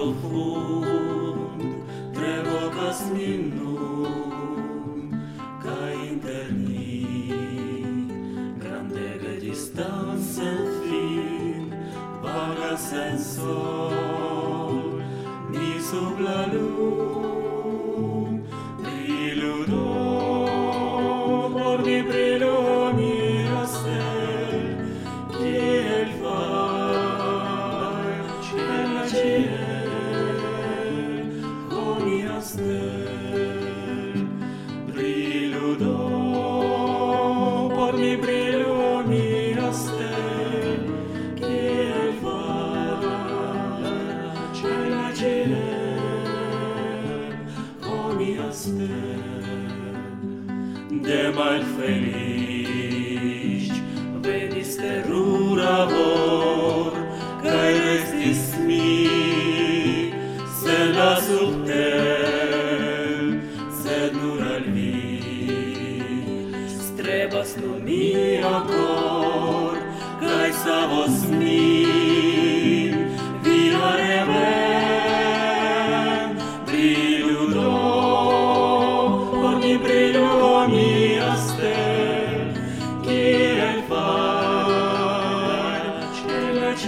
profund tre vocas min nun ca inter ni grandega distanza al fin vaga sensor mi sub la luz vidas te de malfeliĉ venis terura vor kaj restis mi se la subten sed nur al vi strebas nun mia kor kaj savos mi